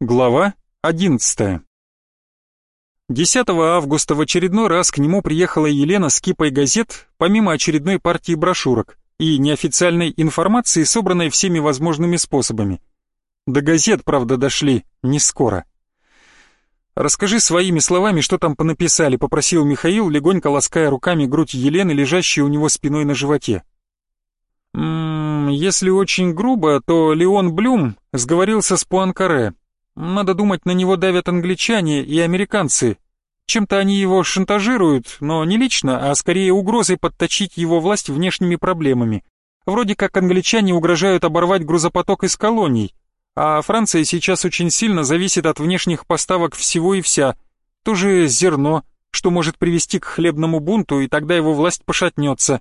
Глава 11 10 августа в очередной раз к нему приехала Елена с кипой газет, помимо очередной партии брошюрок и неофициальной информации, собранной всеми возможными способами. До газет, правда, дошли не скоро. «Расскажи своими словами, что там понаписали», — попросил Михаил, легонько лаская руками грудь Елены, лежащей у него спиной на животе. «М -м, если очень грубо, то Леон Блюм сговорился с Пуанкаре. Надо думать, на него давят англичане и американцы. Чем-то они его шантажируют, но не лично, а скорее угрозой подточить его власть внешними проблемами. Вроде как англичане угрожают оборвать грузопоток из колоний, а Франция сейчас очень сильно зависит от внешних поставок всего и вся. То же зерно, что может привести к хлебному бунту, и тогда его власть пошатнется.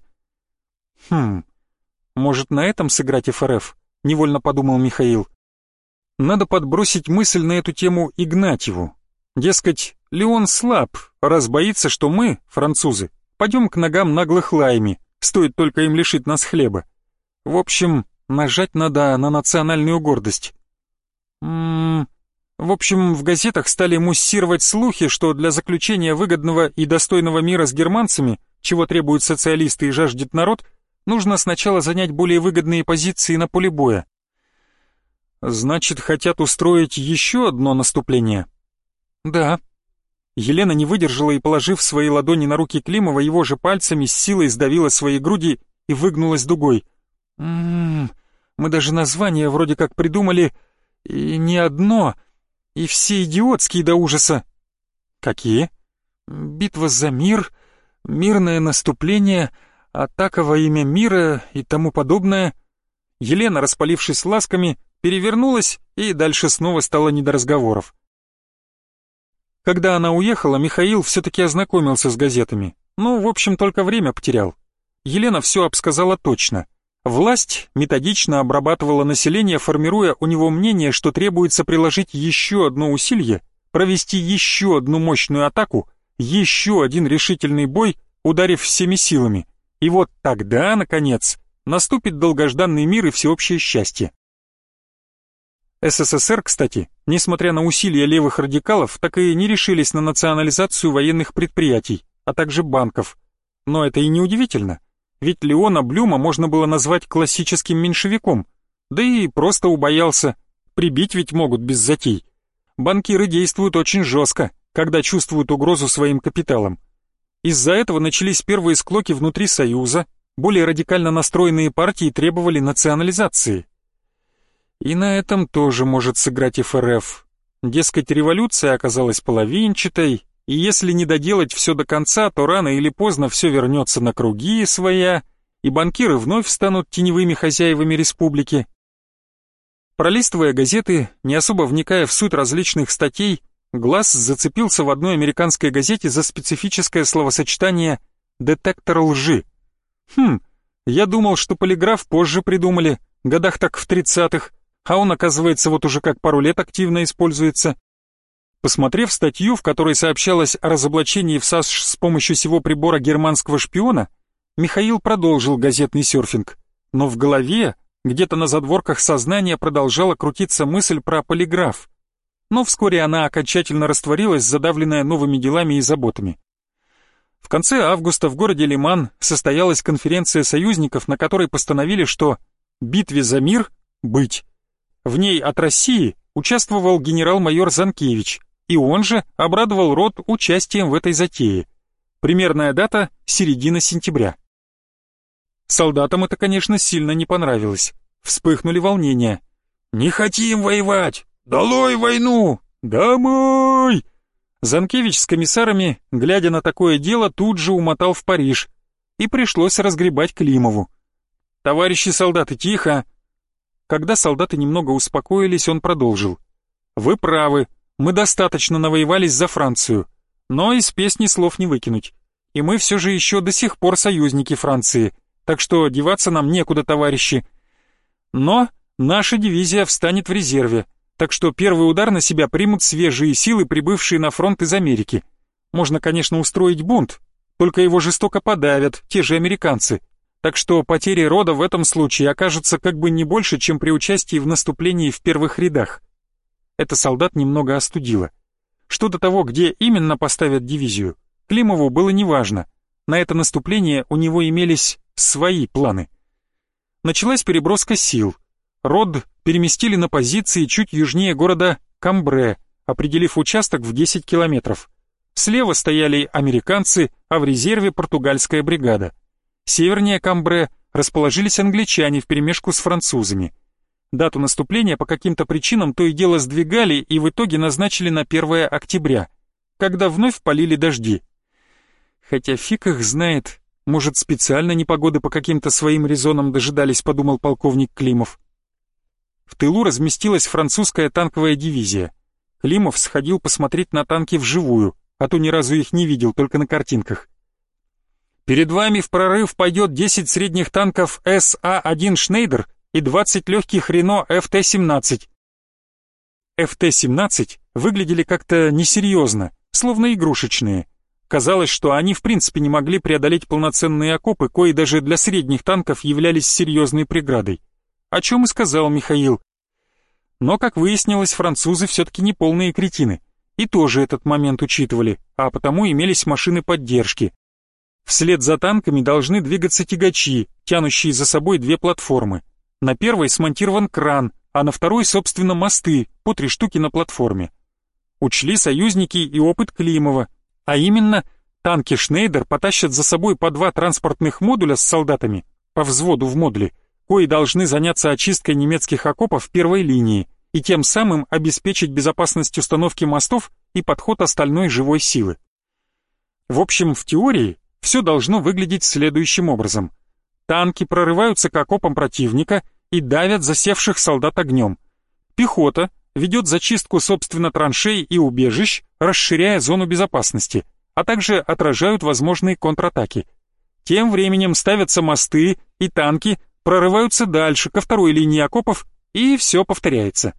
Хм, может на этом сыграть ФРФ? Невольно подумал Михаил. Надо подбросить мысль на эту тему Игнатьеву. Дескать, Леон слаб, раз боится, что мы, французы, пойдем к ногам наглых лаями, стоит только им лишить нас хлеба. В общем, нажать надо на национальную гордость. Ммм... В общем, в газетах стали муссировать слухи, что для заключения выгодного и достойного мира с германцами, чего требуют социалисты и жаждет народ, нужно сначала занять более выгодные позиции на поле боя. Значит, хотят устроить еще одно наступление? Да. Елена не выдержала и, положив свои ладони на руки Климова, его же пальцами с силой сдавила свои груди и выгнулась дугой. «М-м-м, мы даже название вроде как придумали, и не одно, и все идиотские до ужаса». «Какие?» «Битва за мир», «Мирное наступление», «Атака во имя мира» и тому подобное. Елена, распалившись ласками, перевернулась, и дальше снова стало не до разговоров. Когда она уехала, Михаил все-таки ознакомился с газетами. Ну, в общем, только время потерял. Елена все обсказала точно. Власть методично обрабатывала население, формируя у него мнение, что требуется приложить еще одно усилие, провести еще одну мощную атаку, еще один решительный бой, ударив всеми силами. И вот тогда, наконец, наступит долгожданный мир и всеобщее счастье. СССР, кстати, несмотря на усилия левых радикалов, так и не решились на национализацию военных предприятий, а также банков. Но это и не удивительно, ведь Леона Блюма можно было назвать классическим меньшевиком, да и просто убоялся, прибить ведь могут без затей. Банкиры действуют очень жестко, когда чувствуют угрозу своим капиталам. Из-за этого начались первые склоки внутри Союза, более радикально настроенные партии требовали национализации – и на этом тоже может сыграть ФРФ. Дескать, революция оказалась половинчатой, и если не доделать все до конца, то рано или поздно все вернется на круги своя, и банкиры вновь станут теневыми хозяевами республики. Пролистывая газеты, не особо вникая в суть различных статей, глаз зацепился в одной американской газете за специфическое словосочетание «детектор лжи». Хм, я думал, что полиграф позже придумали, годах так в тридцатых, а он, оказывается, вот уже как пару лет активно используется. Посмотрев статью, в которой сообщалось о разоблачении в САСШ с помощью сего прибора германского шпиона, Михаил продолжил газетный серфинг, но в голове, где-то на задворках сознания продолжала крутиться мысль про полиграф. Но вскоре она окончательно растворилась, задавленная новыми делами и заботами. В конце августа в городе Лиман состоялась конференция союзников, на которой постановили, что «битве за мир быть». В ней от России участвовал генерал-майор Занкевич, и он же обрадовал род участием в этой затее. Примерная дата – середина сентября. Солдатам это, конечно, сильно не понравилось. Вспыхнули волнения. «Не хотим воевать! Долой войну! Домой!» Занкевич с комиссарами, глядя на такое дело, тут же умотал в Париж, и пришлось разгребать Климову. «Товарищи солдаты, тихо! Когда солдаты немного успокоились, он продолжил. «Вы правы, мы достаточно навоевались за Францию, но из песни слов не выкинуть. И мы все же еще до сих пор союзники Франции, так что деваться нам некуда, товарищи. Но наша дивизия встанет в резерве, так что первый удар на себя примут свежие силы, прибывшие на фронт из Америки. Можно, конечно, устроить бунт, только его жестоко подавят те же американцы, так что потери рода в этом случае окажутся как бы не больше, чем при участии в наступлении в первых рядах. Это солдат немного остудило. Что до того, где именно поставят дивизию, Климову было неважно. На это наступление у него имелись свои планы. Началась переброска сил. Род переместили на позиции чуть южнее города Камбре, определив участок в 10 километров. Слева стояли американцы, а в резерве португальская бригада. Севернее Камбре расположились англичане вперемешку с французами. Дату наступления по каким-то причинам то и дело сдвигали и в итоге назначили на 1 октября, когда вновь полили дожди. Хотя фиг их знает, может специально непогоды по каким-то своим резонам дожидались, подумал полковник Климов. В тылу разместилась французская танковая дивизия. Климов сходил посмотреть на танки вживую, а то ни разу их не видел, только на картинках. Перед вами в прорыв пойдет 10 средних танков СА-1 «Шнейдер» и 20 легких «Рено» ФТ-17. ФТ-17 выглядели как-то несерьезно, словно игрушечные. Казалось, что они в принципе не могли преодолеть полноценные окопы, кои даже для средних танков являлись серьезной преградой. О чем и сказал Михаил. Но, как выяснилось, французы все-таки не полные кретины и тоже этот момент учитывали, а потому имелись машины поддержки. Вслед за танками должны двигаться тягачи, тянущие за собой две платформы. На первой смонтирован кран, а на второй, собственно, мосты, по три штуки на платформе. Учли союзники и опыт Климова, а именно, танки «Шнейдер» потащат за собой по два транспортных модуля с солдатами, по взводу в модуле, кои должны заняться очисткой немецких окопов первой линии, и тем самым обеспечить безопасность установки мостов и подход остальной живой силы. В общем, в теории все должно выглядеть следующим образом. Танки прорываются к окопам противника и давят засевших солдат огнем. Пехота ведет зачистку собственно траншей и убежищ, расширяя зону безопасности, а также отражают возможные контратаки. Тем временем ставятся мосты и танки прорываются дальше, ко второй линии окопов, и все повторяется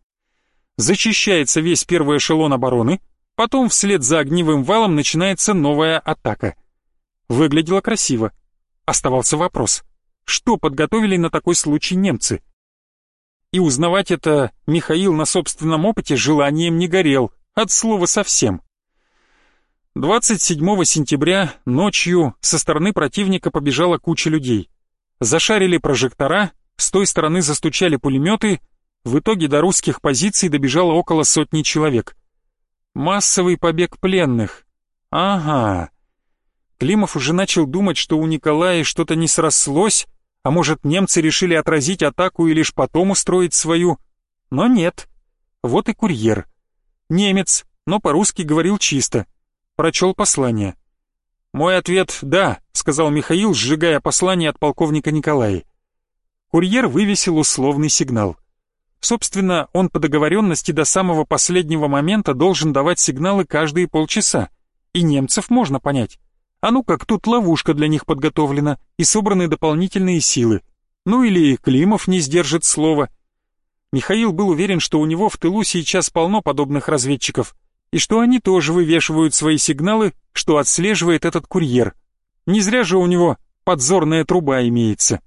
зачищается весь первый эшелон обороны, потом вслед за огневым валом начинается новая атака. Выглядело красиво. Оставался вопрос, что подготовили на такой случай немцы? И узнавать это Михаил на собственном опыте желанием не горел, от слова совсем. 27 сентября ночью со стороны противника побежала куча людей. Зашарили прожектора, с той стороны застучали пулеметы, в итоге до русских позиций добежало около сотни человек. Массовый побег пленных. Ага. Климов уже начал думать, что у Николая что-то не срослось, а может немцы решили отразить атаку и лишь потом устроить свою. Но нет. Вот и курьер. Немец, но по-русски говорил чисто. Прочел послание. «Мой ответ — да», — сказал Михаил, сжигая послание от полковника Николая. Курьер вывесил условный сигнал — Собственно, он по договоренности до самого последнего момента должен давать сигналы каждые полчаса. И немцев можно понять. А ну как тут ловушка для них подготовлена и собраны дополнительные силы. Ну или Климов не сдержит слова. Михаил был уверен, что у него в тылу сейчас полно подобных разведчиков, и что они тоже вывешивают свои сигналы, что отслеживает этот курьер. Не зря же у него подзорная труба имеется.